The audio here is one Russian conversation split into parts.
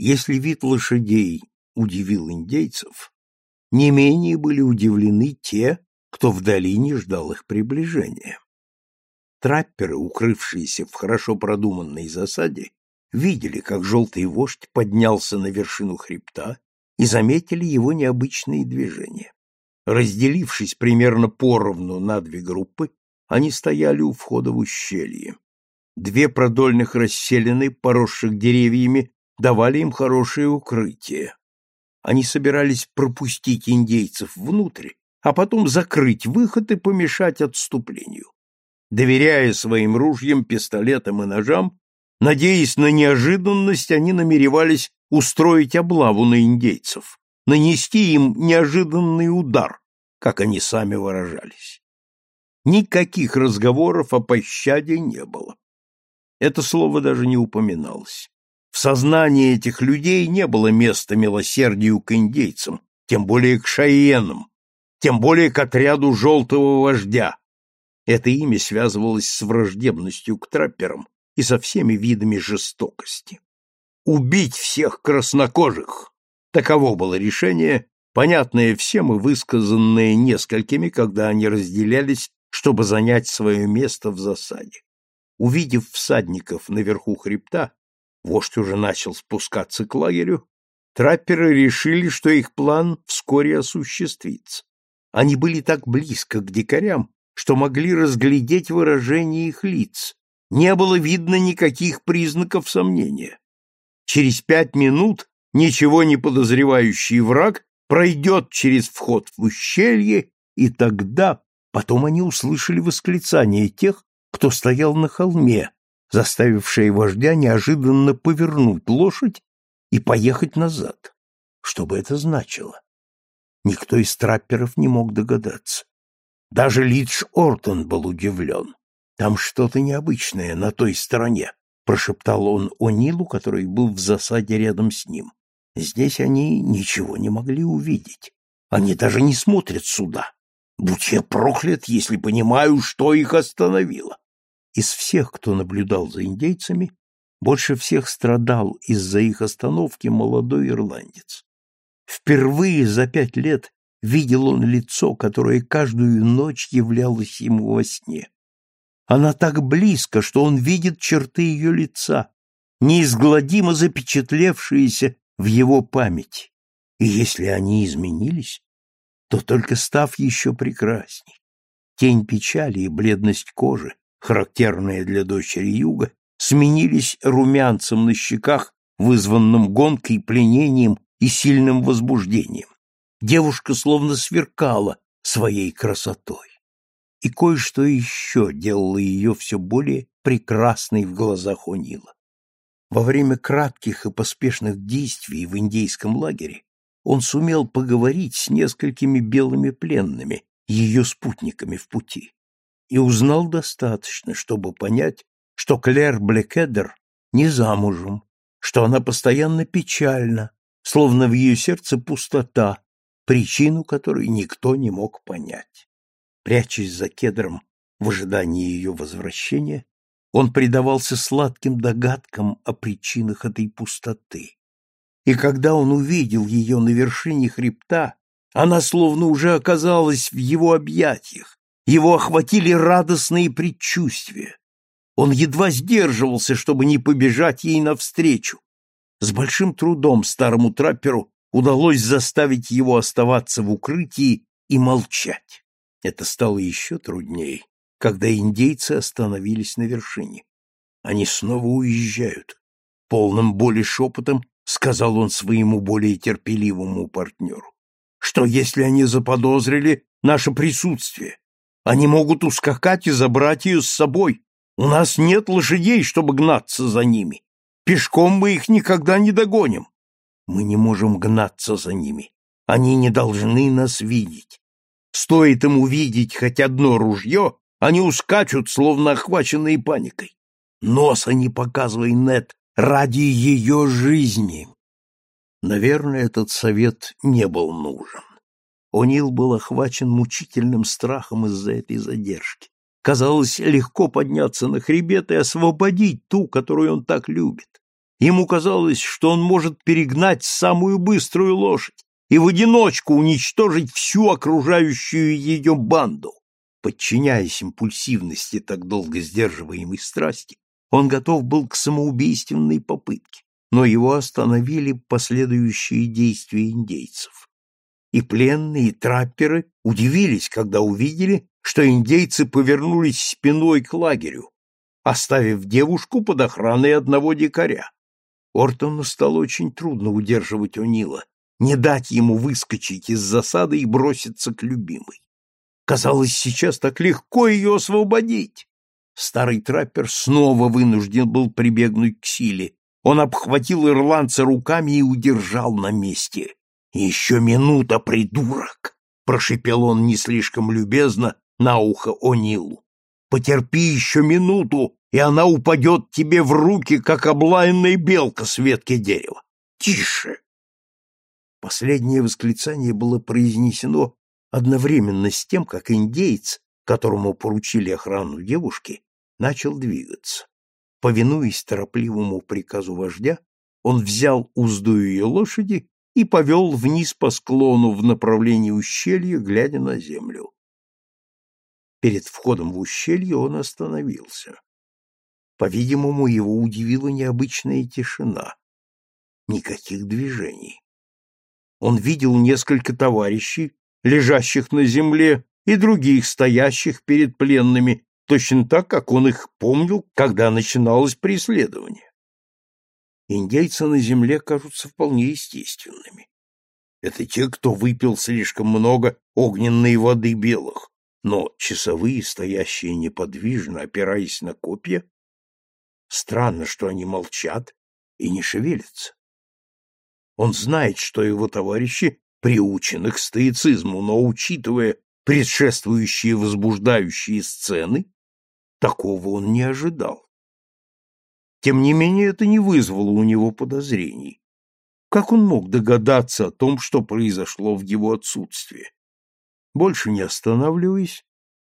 Если вид лошадей удивил индейцев, не менее были удивлены те, кто в долине ждал их приближения. Трапперы, укрывшиеся в хорошо продуманной засаде, видели, как желтый вождь поднялся на вершину хребта и заметили его необычные движения. Разделившись примерно поровну на две группы, они стояли у входа в ущелье. Две продольных расселены, поросших деревьями, давали им хорошее укрытие. Они собирались пропустить индейцев внутрь, а потом закрыть выход и помешать отступлению. Доверяя своим ружьям, пистолетам и ножам, надеясь на неожиданность, они намеревались устроить облаву на индейцев, нанести им неожиданный удар, как они сами выражались. Никаких разговоров о пощаде не было. Это слово даже не упоминалось. В сознании этих людей не было места милосердию к индейцам, тем более к шаенам, тем более к отряду желтого вождя. Это имя связывалось с враждебностью к трапперам и со всеми видами жестокости. Убить всех краснокожих! Таково было решение, понятное всем и высказанное несколькими, когда они разделялись, чтобы занять свое место в засаде. Увидев всадников наверху хребта, вождь уже начал спускаться к лагерю, трапперы решили, что их план вскоре осуществится. Они были так близко к дикарям, что могли разглядеть выражение их лиц. Не было видно никаких признаков сомнения. Через пять минут ничего не подозревающий враг пройдет через вход в ущелье, и тогда потом они услышали восклицание тех, кто стоял на холме, заставившее вождя неожиданно повернуть лошадь и поехать назад. Что бы это значило? Никто из трапперов не мог догадаться. Даже Лидж Ортон был удивлен. «Там что-то необычное на той стороне», — прошептал он О'Нилу, который был в засаде рядом с ним. «Здесь они ничего не могли увидеть. Они даже не смотрят сюда. Будь я проклят, если понимаю, что их остановило». Из всех, кто наблюдал за индейцами, больше всех страдал из-за их остановки молодой ирландец. Впервые за пять лет видел он лицо, которое каждую ночь являлось ему во сне. Она так близко, что он видит черты ее лица, неизгладимо запечатлевшиеся в его памяти. И если они изменились, то только став еще прекрасней. Тень печали и бледность кожи, характерные для дочери юга, сменились румянцем на щеках, вызванным гонкой, пленением и сильным возбуждением. Девушка словно сверкала своей красотой. И кое-что еще делало ее все более прекрасной в глазах Онила. Во время кратких и поспешных действий в индейском лагере он сумел поговорить с несколькими белыми пленными, ее спутниками в пути, и узнал достаточно, чтобы понять, что Клэр Блекедер не замужем, что она постоянно печальна, словно в ее сердце пустота, причину которой никто не мог понять. Прячась за кедром в ожидании ее возвращения, он предавался сладким догадкам о причинах этой пустоты. И когда он увидел ее на вершине хребта, она словно уже оказалась в его объятиях, его охватили радостные предчувствия. Он едва сдерживался, чтобы не побежать ей навстречу. С большим трудом старому трапперу удалось заставить его оставаться в укрытии и молчать. Это стало еще труднее, когда индейцы остановились на вершине. Они снова уезжают. Полным боли шепотом сказал он своему более терпеливому партнеру. Что, если они заподозрили наше присутствие? Они могут ускакать и забрать ее с собой. У нас нет лошадей, чтобы гнаться за ними. Пешком мы их никогда не догоним. Мы не можем гнаться за ними. Они не должны нас видеть. Стоит им увидеть хоть одно ружье, они ускачут, словно охваченные паникой. Носа не показывай, Нет, ради ее жизни. Наверное, этот совет не был нужен. О'Нил был охвачен мучительным страхом из-за этой задержки. Казалось, легко подняться на хребет и освободить ту, которую он так любит. Ему казалось, что он может перегнать самую быструю лошадь и в одиночку уничтожить всю окружающую ее банду. Подчиняясь импульсивности так долго сдерживаемой страсти, он готов был к самоубийственной попытке, но его остановили последующие действия индейцев. И пленные, и трапперы удивились, когда увидели, что индейцы повернулись спиной к лагерю, оставив девушку под охраной одного дикаря. Ортону стало очень трудно удерживать О'Нила, не дать ему выскочить из засады и броситься к любимой. Казалось, сейчас так легко ее освободить. Старый траппер снова вынужден был прибегнуть к силе. Он обхватил ирландца руками и удержал на месте. «Еще минута, придурок!» — прошепел он не слишком любезно на ухо О'Нилу. «Потерпи еще минуту, и она упадет тебе в руки, как облаянная белка с ветки дерева. Тише!» Последнее восклицание было произнесено одновременно с тем, как индеец, которому поручили охрану девушки, начал двигаться. Повинуясь торопливому приказу вождя, он взял узду ее лошади и повел вниз по склону в направлении ущелья, глядя на землю. Перед входом в ущелье он остановился. По-видимому, его удивила необычная тишина. Никаких движений. Он видел несколько товарищей, лежащих на земле, и других, стоящих перед пленными, точно так, как он их помнил, когда начиналось преследование. Индейцы на земле кажутся вполне естественными. Это те, кто выпил слишком много огненной воды белых, но часовые, стоящие неподвижно, опираясь на копья, странно, что они молчат и не шевелятся. Он знает, что его товарищи приучены к стоицизму, но, учитывая предшествующие возбуждающие сцены, такого он не ожидал. Тем не менее, это не вызвало у него подозрений. Как он мог догадаться о том, что произошло в его отсутствие? Больше не останавливаясь,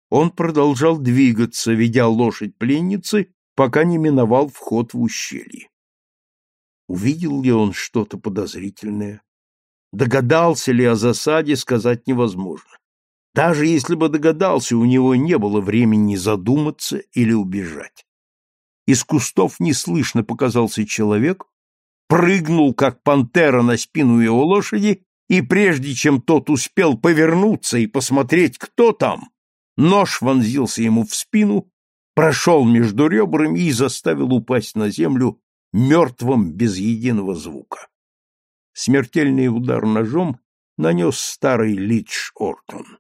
он продолжал двигаться, ведя лошадь пленницы, пока не миновал вход в ущелье. Увидел ли он что-то подозрительное? Догадался ли о засаде, сказать невозможно. Даже если бы догадался, у него не было времени задуматься или убежать. Из кустов неслышно показался человек, прыгнул, как пантера, на спину его лошади, и прежде чем тот успел повернуться и посмотреть, кто там, нож вонзился ему в спину, прошел между ребрами и заставил упасть на землю мертвым без единого звука. Смертельный удар ножом нанес старый Лидж Ортон.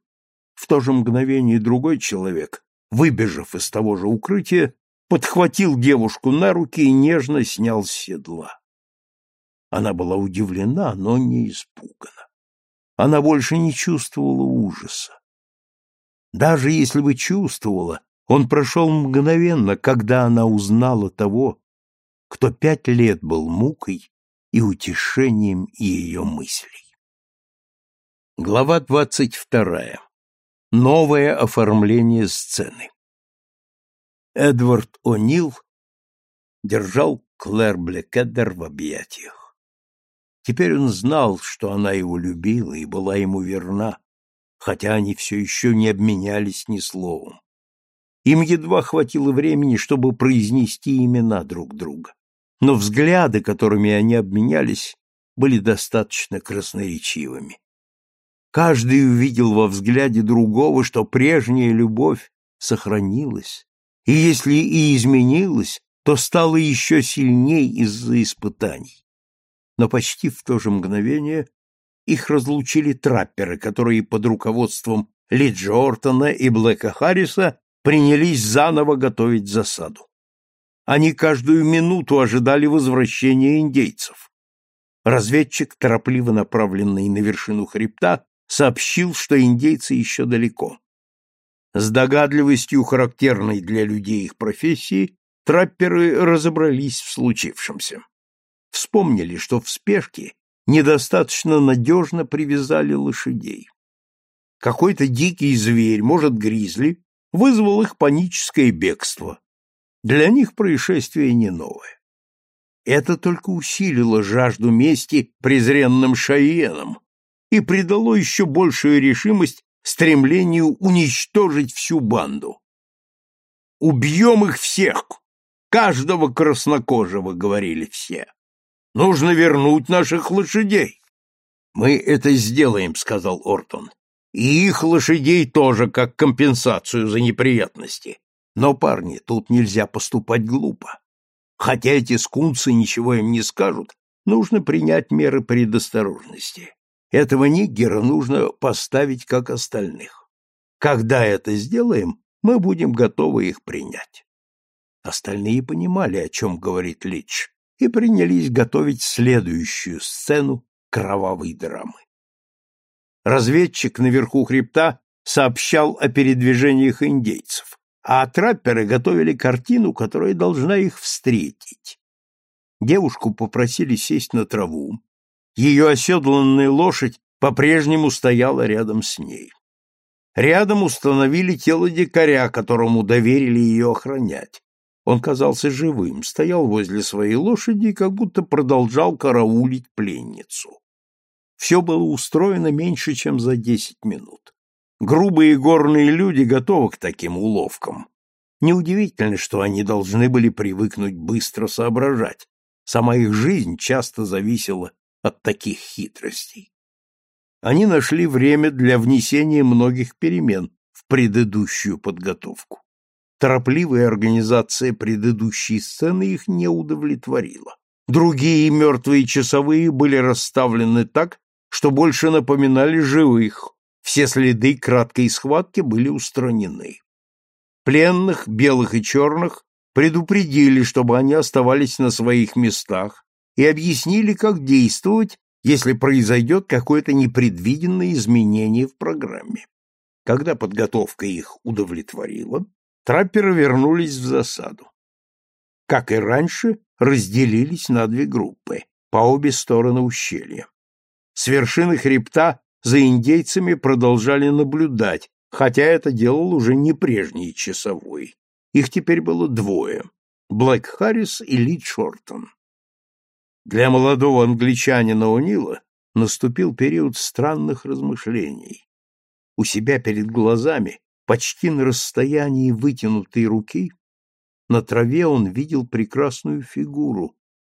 В то же мгновение другой человек, выбежав из того же укрытия, подхватил девушку на руки и нежно снял с седла. Она была удивлена, но не испугана. Она больше не чувствовала ужаса. Даже если бы чувствовала, он прошел мгновенно, когда она узнала того, кто пять лет был мукой и утешением ее мыслей. Глава двадцать вторая. Новое оформление сцены. Эдвард О'Нил держал Клэр Блекеддер в объятиях. Теперь он знал, что она его любила и была ему верна, хотя они все еще не обменялись ни словом. Им едва хватило времени, чтобы произнести имена друг друга но взгляды, которыми они обменялись, были достаточно красноречивыми. Каждый увидел во взгляде другого, что прежняя любовь сохранилась, и если и изменилась, то стала еще сильней из-за испытаний. Но почти в то же мгновение их разлучили трапперы, которые под руководством Ли Джортона и Блэка Харриса принялись заново готовить засаду. Они каждую минуту ожидали возвращения индейцев. Разведчик, торопливо направленный на вершину хребта, сообщил, что индейцы еще далеко. С догадливостью, характерной для людей их профессии, трапперы разобрались в случившемся. Вспомнили, что в спешке недостаточно надежно привязали лошадей. Какой-то дикий зверь, может, гризли, вызвал их паническое бегство, для них происшествие не новое. Это только усилило жажду мести презренным шаиенам и придало еще большую решимость стремлению уничтожить всю банду. «Убьем их всех! Каждого краснокожего!» — говорили все. «Нужно вернуть наших лошадей!» «Мы это сделаем», — сказал Ортон. «И их лошадей тоже, как компенсацию за неприятности. Но, парни, тут нельзя поступать глупо. Хотя эти скунсы ничего им не скажут, нужно принять меры предосторожности. Этого ниггера нужно поставить как остальных. Когда это сделаем, мы будем готовы их принять. Остальные понимали, о чем говорит Лич, и принялись готовить следующую сцену кровавой драмы. Разведчик наверху хребта сообщал о передвижениях индейцев, а трапперы готовили картину, которая должна их встретить. Девушку попросили сесть на траву. Ее оседланная лошадь по-прежнему стояла рядом с ней. Рядом установили тело дикаря, которому доверили ее охранять. Он казался живым, стоял возле своей лошади и как будто продолжал караулить пленницу. Все было устроено меньше, чем за десять минут. Грубые горные люди готовы к таким уловкам. Неудивительно, что они должны были привыкнуть быстро соображать. Сама их жизнь часто зависела от таких хитростей. Они нашли время для внесения многих перемен в предыдущую подготовку. Торопливая организация предыдущей сцены их не удовлетворила. Другие мертвые часовые были расставлены так, что больше напоминали живых, все следы краткой схватки были устранены. Пленных, белых и черных, предупредили, чтобы они оставались на своих местах, и объяснили, как действовать, если произойдет какое-то непредвиденное изменение в программе. Когда подготовка их удовлетворила, трапперы вернулись в засаду. Как и раньше, разделились на две группы, по обе стороны ущелья. С вершины хребта за индейцами продолжали наблюдать, хотя это делал уже не прежний часовой. Их теперь было двое — Блэк Харрис и Ли Шортон. Для молодого англичанина О'Нила наступил период странных размышлений. У себя перед глазами, почти на расстоянии вытянутой руки, на траве он видел прекрасную фигуру,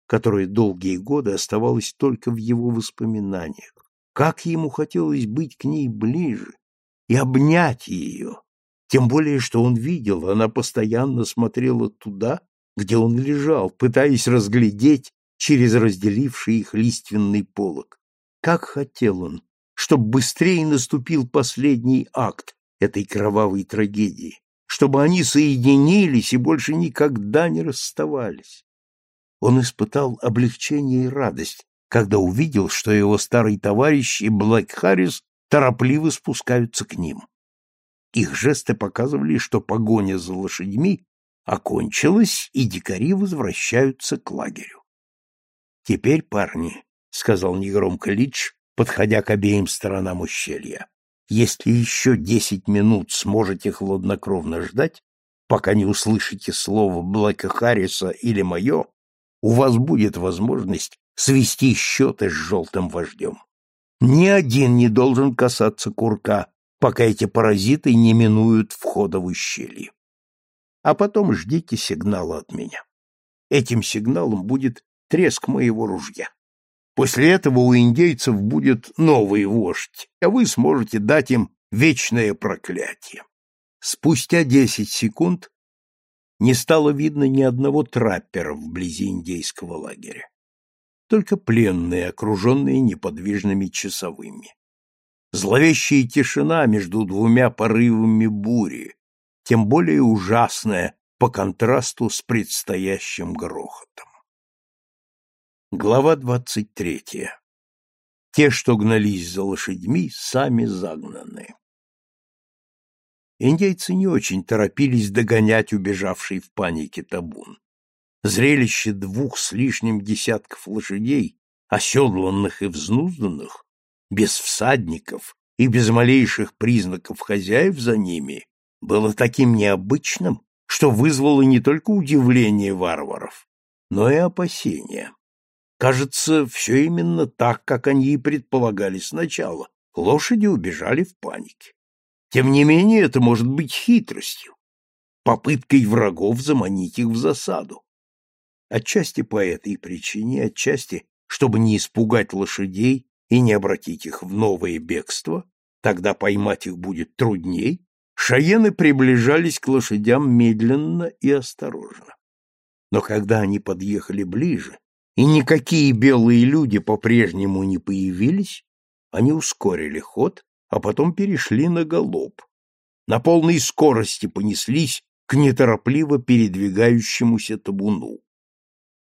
которая долгие годы оставалась только в его воспоминаниях. Как ему хотелось быть к ней ближе и обнять ее, тем более, что он видел, она постоянно смотрела туда, где он лежал, пытаясь разглядеть через разделивший их лиственный полог. Как хотел он, чтобы быстрее наступил последний акт этой кровавой трагедии, чтобы они соединились и больше никогда не расставались он испытал облегчение и радость, когда увидел, что его старый товарищ и Блэк Харрис торопливо спускаются к ним. Их жесты показывали, что погоня за лошадьми окончилась, и дикари возвращаются к лагерю. «Теперь, парни», — сказал негромко Лидж, подходя к обеим сторонам ущелья, «если еще десять минут сможете хладнокровно ждать, пока не услышите слово Блэка Харриса или мое, у вас будет возможность свести счеты с желтым вождем. Ни один не должен касаться курка, пока эти паразиты не минуют входа в ущелье. А потом ждите сигнала от меня. Этим сигналом будет треск моего ружья. После этого у индейцев будет новый вождь, а вы сможете дать им вечное проклятие. Спустя десять секунд не стало видно ни одного траппера вблизи индейского лагеря. Только пленные, окруженные неподвижными часовыми. Зловещая тишина между двумя порывами бури, тем более ужасная по контрасту с предстоящим грохотом. Глава двадцать третья. Те, что гнались за лошадьми, сами загнаны. Индейцы не очень торопились догонять убежавший в панике табун. Зрелище двух с лишним десятков лошадей, оседланных и взнузданных, без всадников и без малейших признаков хозяев за ними, было таким необычным, что вызвало не только удивление варваров, но и опасения. Кажется, все именно так, как они и предполагали сначала. Лошади убежали в панике. Тем не менее, это может быть хитростью, попыткой врагов заманить их в засаду. Отчасти по этой причине, отчасти, чтобы не испугать лошадей и не обратить их в новое бегство, тогда поймать их будет трудней, шаены приближались к лошадям медленно и осторожно. Но когда они подъехали ближе, и никакие белые люди по-прежнему не появились, они ускорили ход а потом перешли на галоп. На полной скорости понеслись к неторопливо передвигающемуся табуну.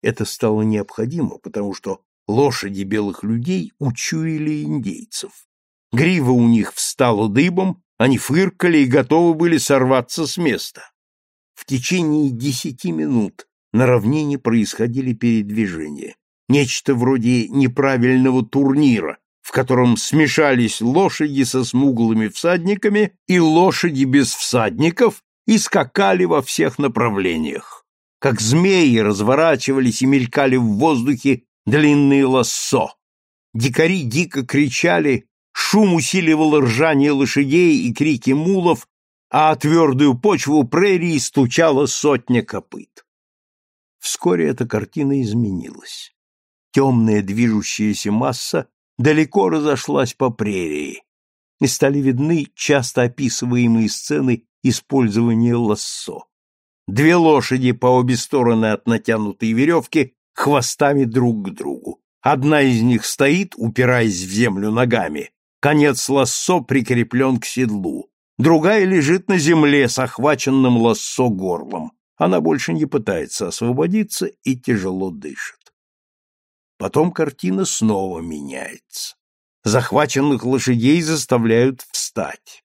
Это стало необходимо, потому что лошади белых людей учуяли индейцев. Грива у них встала дыбом, они фыркали и готовы были сорваться с места. В течение десяти минут на равнине происходили передвижения, нечто вроде неправильного турнира, в котором смешались лошади со смуглыми всадниками и лошади без всадников и скакали во всех направлениях. Как змеи разворачивались и мелькали в воздухе длинные лассо. Дикари дико кричали, шум усиливал ржание лошадей и крики мулов, а твердую почву прерии стучала сотня копыт. Вскоре эта картина изменилась. Темная движущаяся масса далеко разошлась по прерии, и стали видны часто описываемые сцены использования лассо. Две лошади по обе стороны от натянутой веревки хвостами друг к другу. Одна из них стоит, упираясь в землю ногами, конец лассо прикреплен к седлу. Другая лежит на земле с охваченным лассо горлом. Она больше не пытается освободиться и тяжело дышит. Потом картина снова меняется. Захваченных лошадей заставляют встать.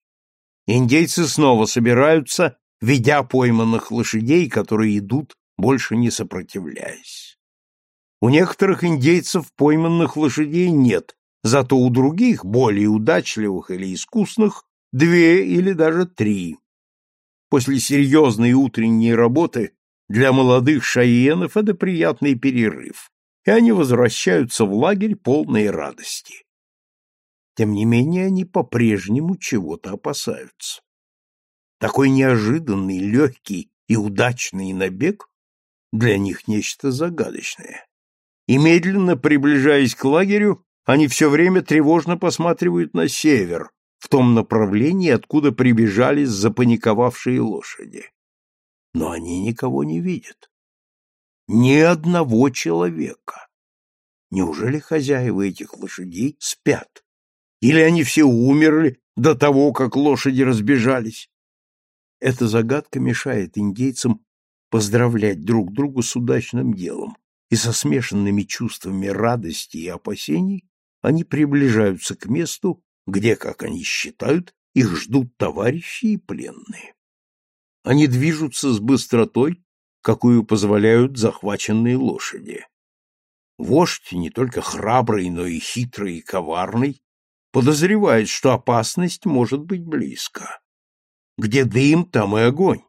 Индейцы снова собираются, ведя пойманных лошадей, которые идут, больше не сопротивляясь. У некоторых индейцев пойманных лошадей нет, зато у других, более удачливых или искусных, две или даже три. После серьезной утренней работы для молодых шаенов это приятный перерыв и они возвращаются в лагерь полные радости. Тем не менее, они по-прежнему чего-то опасаются. Такой неожиданный, легкий и удачный набег для них нечто загадочное. И медленно приближаясь к лагерю, они все время тревожно посматривают на север, в том направлении, откуда прибежали запаниковавшие лошади. Но они никого не видят ни одного человека. Неужели хозяева этих лошадей спят? Или они все умерли до того, как лошади разбежались? Эта загадка мешает индейцам поздравлять друг друга с удачным делом, и со смешанными чувствами радости и опасений они приближаются к месту, где, как они считают, их ждут товарищи и пленные. Они движутся с быстротой, какую позволяют захваченные лошади. Вождь, не только храбрый, но и хитрый и коварный, подозревает, что опасность может быть близко. Где дым, там и огонь.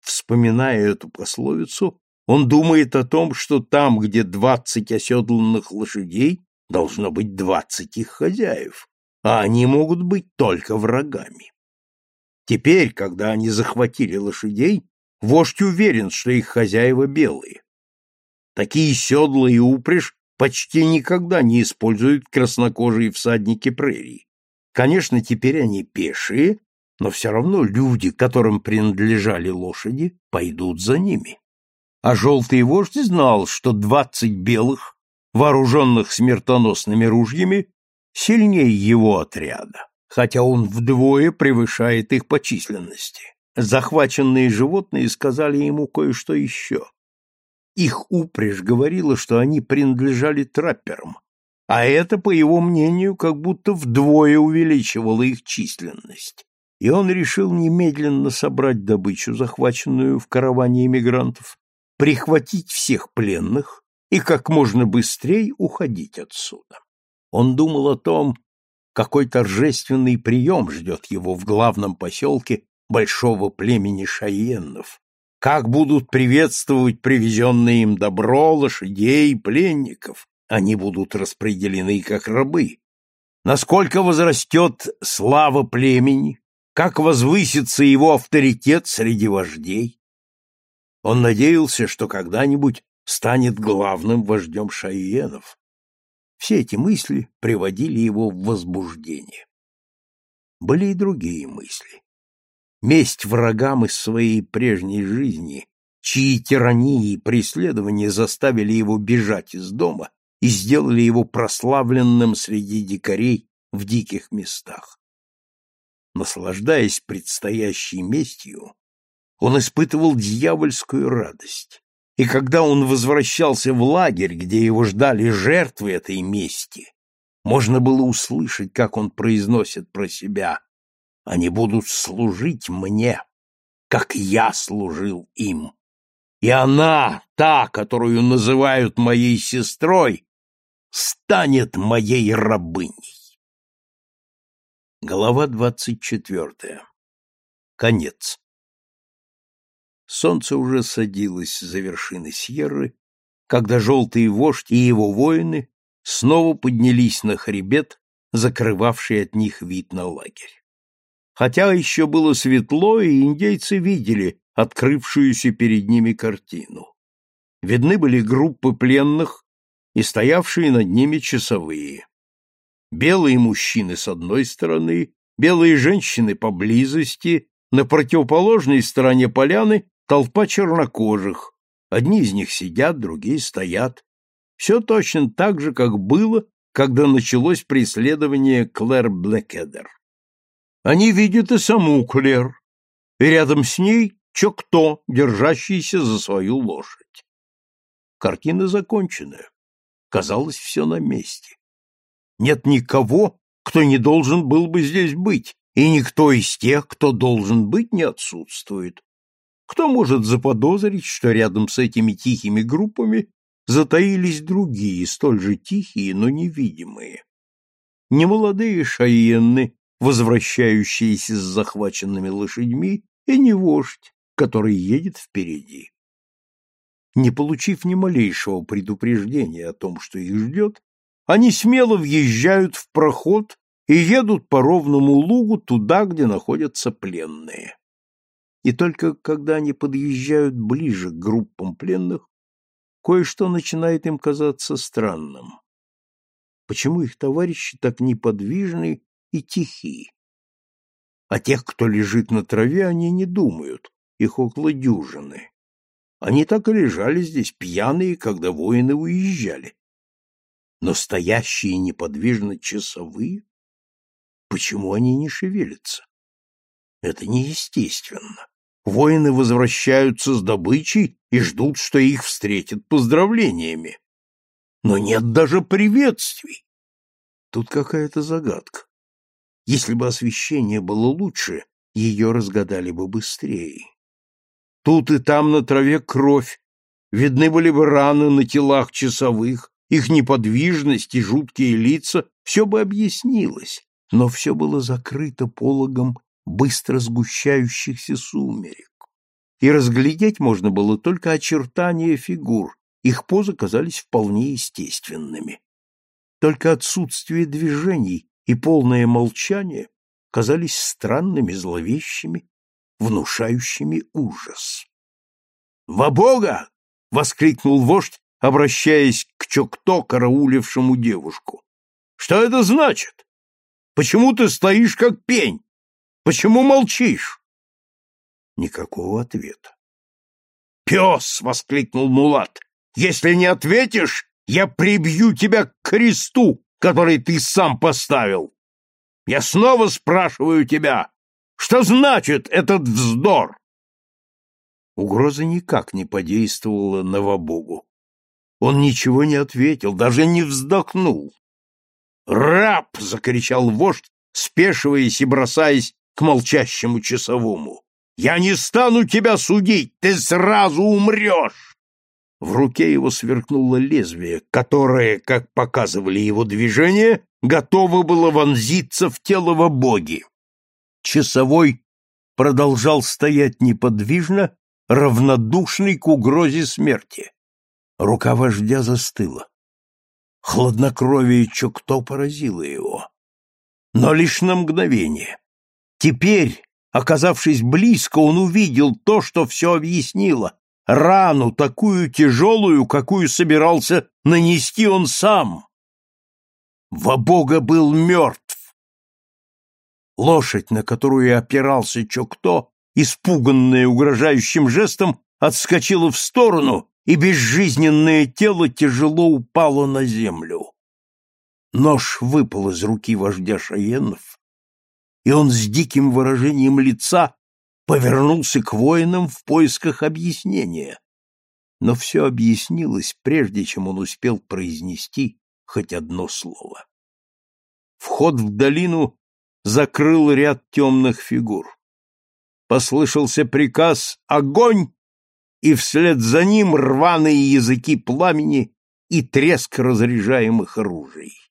Вспоминая эту пословицу, он думает о том, что там, где двадцать оседланных лошадей, должно быть двадцать их хозяев, а они могут быть только врагами. Теперь, когда они захватили лошадей, Вождь уверен, что их хозяева белые. Такие седла и упряжь почти никогда не используют краснокожие всадники прерий. Конечно, теперь они пешие, но все равно люди, которым принадлежали лошади, пойдут за ними. А желтый вождь знал, что двадцать белых, вооруженных смертоносными ружьями, сильнее его отряда, хотя он вдвое превышает их по численности захваченные животные сказали ему кое-что еще. Их упряжь говорила, что они принадлежали трапперам, а это, по его мнению, как будто вдвое увеличивало их численность. И он решил немедленно собрать добычу, захваченную в караване эмигрантов, прихватить всех пленных и как можно быстрее уходить отсюда. Он думал о том, какой торжественный прием ждет его в главном поселке большого племени шаеннов, как будут приветствовать привезенное им добро, лошадей, пленников. Они будут распределены как рабы. Насколько возрастет слава племени, как возвысится его авторитет среди вождей. Он надеялся, что когда-нибудь станет главным вождем шайенов. Все эти мысли приводили его в возбуждение. Были и другие мысли. Месть врагам из своей прежней жизни, чьи тирании и преследования заставили его бежать из дома и сделали его прославленным среди дикарей в диких местах. Наслаждаясь предстоящей местью, он испытывал дьявольскую радость. И когда он возвращался в лагерь, где его ждали жертвы этой мести, можно было услышать, как он произносит про себя «Они будут служить мне, как я служил им. И она, та, которую называют моей сестрой, станет моей рабыней». Глава двадцать четвертая. Конец. Солнце уже садилось за вершины Сьерры, когда желтый вождь и его воины снова поднялись на хребет, закрывавший от них вид на лагерь. Хотя еще было светло, и индейцы видели открывшуюся перед ними картину. Видны были группы пленных и стоявшие над ними часовые. Белые мужчины с одной стороны, белые женщины поблизости, на противоположной стороне поляны толпа чернокожих. Одни из них сидят, другие стоят. Все точно так же, как было, когда началось преследование Клэр Блэкедер. Они видят и саму Клэр, и рядом с ней Чокто, держащийся за свою лошадь. Картина законченная. Казалось, все на месте. Нет никого, кто не должен был бы здесь быть, и никто из тех, кто должен быть, не отсутствует. Кто может заподозрить, что рядом с этими тихими группами затаились другие, столь же тихие, но невидимые? Немолодые шаенны, возвращающиеся с захваченными лошадьми, и не вождь, который едет впереди. Не получив ни малейшего предупреждения о том, что их ждет, они смело въезжают в проход и едут по ровному лугу туда, где находятся пленные и только когда они подъезжают ближе к группам пленных, кое-что начинает им казаться странным. Почему их товарищи так неподвижны и тихи? О тех, кто лежит на траве, они не думают, их около дюжины. Они так и лежали здесь, пьяные, когда воины уезжали. Но стоящие неподвижно часовые? Почему они не шевелятся? Это неестественно. Воины возвращаются с добычей и ждут, что их встретят поздравлениями. Но нет даже приветствий. Тут какая-то загадка. Если бы освещение было лучше, ее разгадали бы быстрее. Тут и там на траве кровь, видны были бы раны на телах часовых, их неподвижность и жуткие лица, все бы объяснилось, но все было закрыто пологом быстро сгущающихся сумерек, и разглядеть можно было только очертания фигур, их позы казались вполне естественными. Только отсутствие движений и полное молчание казались странными, зловещими, внушающими ужас. «Во Бога!» — воскликнул вождь, обращаясь к Чокто, караулившему девушку. «Что это значит? Почему ты стоишь как пень? Почему молчишь? Никакого ответа. «Пес!» — воскликнул Мулат. «Если не ответишь, я прибью тебя к кресту, который ты сам поставил. Я снова спрашиваю тебя, что значит этот вздор?» Угроза никак не подействовала на Вабогу. Он ничего не ответил, даже не вздохнул. «Раб!» — закричал вождь, спешиваясь и бросаясь к молчащему часовому. «Я не стану тебя судить, ты сразу умрешь!» В руке его сверкнуло лезвие, которое, как показывали его движения, готово было вонзиться в тело во боги. Часовой продолжал стоять неподвижно, равнодушный к угрозе смерти. Рука вождя застыла. Хладнокровие Чокто поразило его. Но лишь на мгновение. Теперь, оказавшись близко, он увидел то, что все объяснило. Рану, такую тяжелую, какую собирался нанести он сам. Во-бога был мертв. Лошадь, на которую опирался Чокто, испуганная угрожающим жестом, отскочила в сторону, и безжизненное тело тяжело упало на землю. Нож выпал из руки вождя Шаенов, и он с диким выражением лица повернулся к воинам в поисках объяснения. Но все объяснилось, прежде чем он успел произнести хоть одно слово. Вход в долину закрыл ряд темных фигур. Послышался приказ «Огонь!» и вслед за ним рваные языки пламени и треск разряжаемых оружий.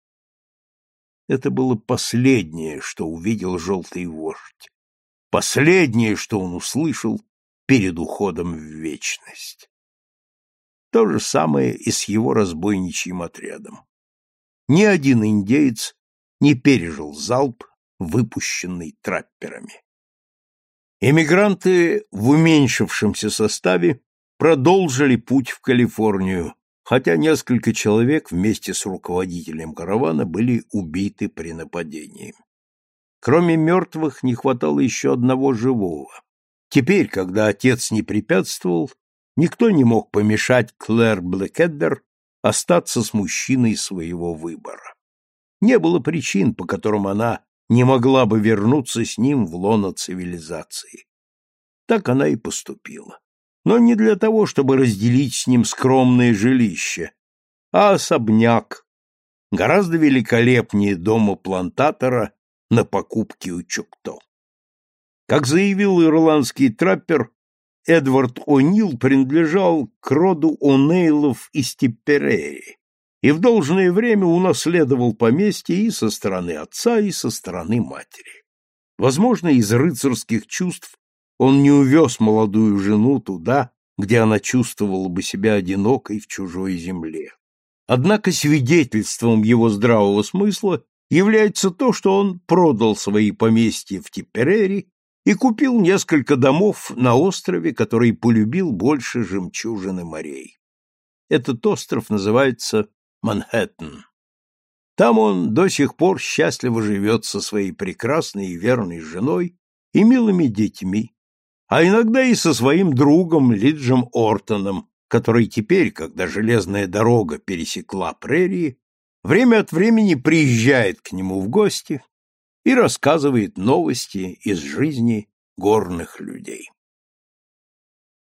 Это было последнее, что увидел желтый вождь, последнее, что он услышал перед уходом в вечность. То же самое и с его разбойничьим отрядом. Ни один индеец не пережил залп, выпущенный трапперами. Эмигранты в уменьшившемся составе продолжили путь в Калифорнию, хотя несколько человек вместе с руководителем каравана были убиты при нападении. Кроме мертвых не хватало еще одного живого. Теперь, когда отец не препятствовал, никто не мог помешать Клэр Блэкеддер остаться с мужчиной своего выбора. Не было причин, по которым она не могла бы вернуться с ним в лоно цивилизации. Так она и поступила. Но не для того, чтобы разделить с ним скромное жилище, а особняк, гораздо великолепнее дома плантатора на покупке у Чукто. Как заявил ирландский траппер, Эдвард О'Нил принадлежал к роду О'Нейлов из Типперери, и в должное время унаследовал поместье и со стороны отца, и со стороны матери. Возможно, из рыцарских чувств он не увез молодую жену туда, где она чувствовала бы себя одинокой в чужой земле. Однако свидетельством его здравого смысла является то, что он продал свои поместья в Типерери и купил несколько домов на острове, который полюбил больше жемчужины морей. Этот остров называется Манхэттен. Там он до сих пор счастливо живет со своей прекрасной и верной женой и милыми детьми, а иногда и со своим другом Лиджем Ортоном, который теперь, когда железная дорога пересекла прерии, время от времени приезжает к нему в гости и рассказывает новости из жизни горных людей.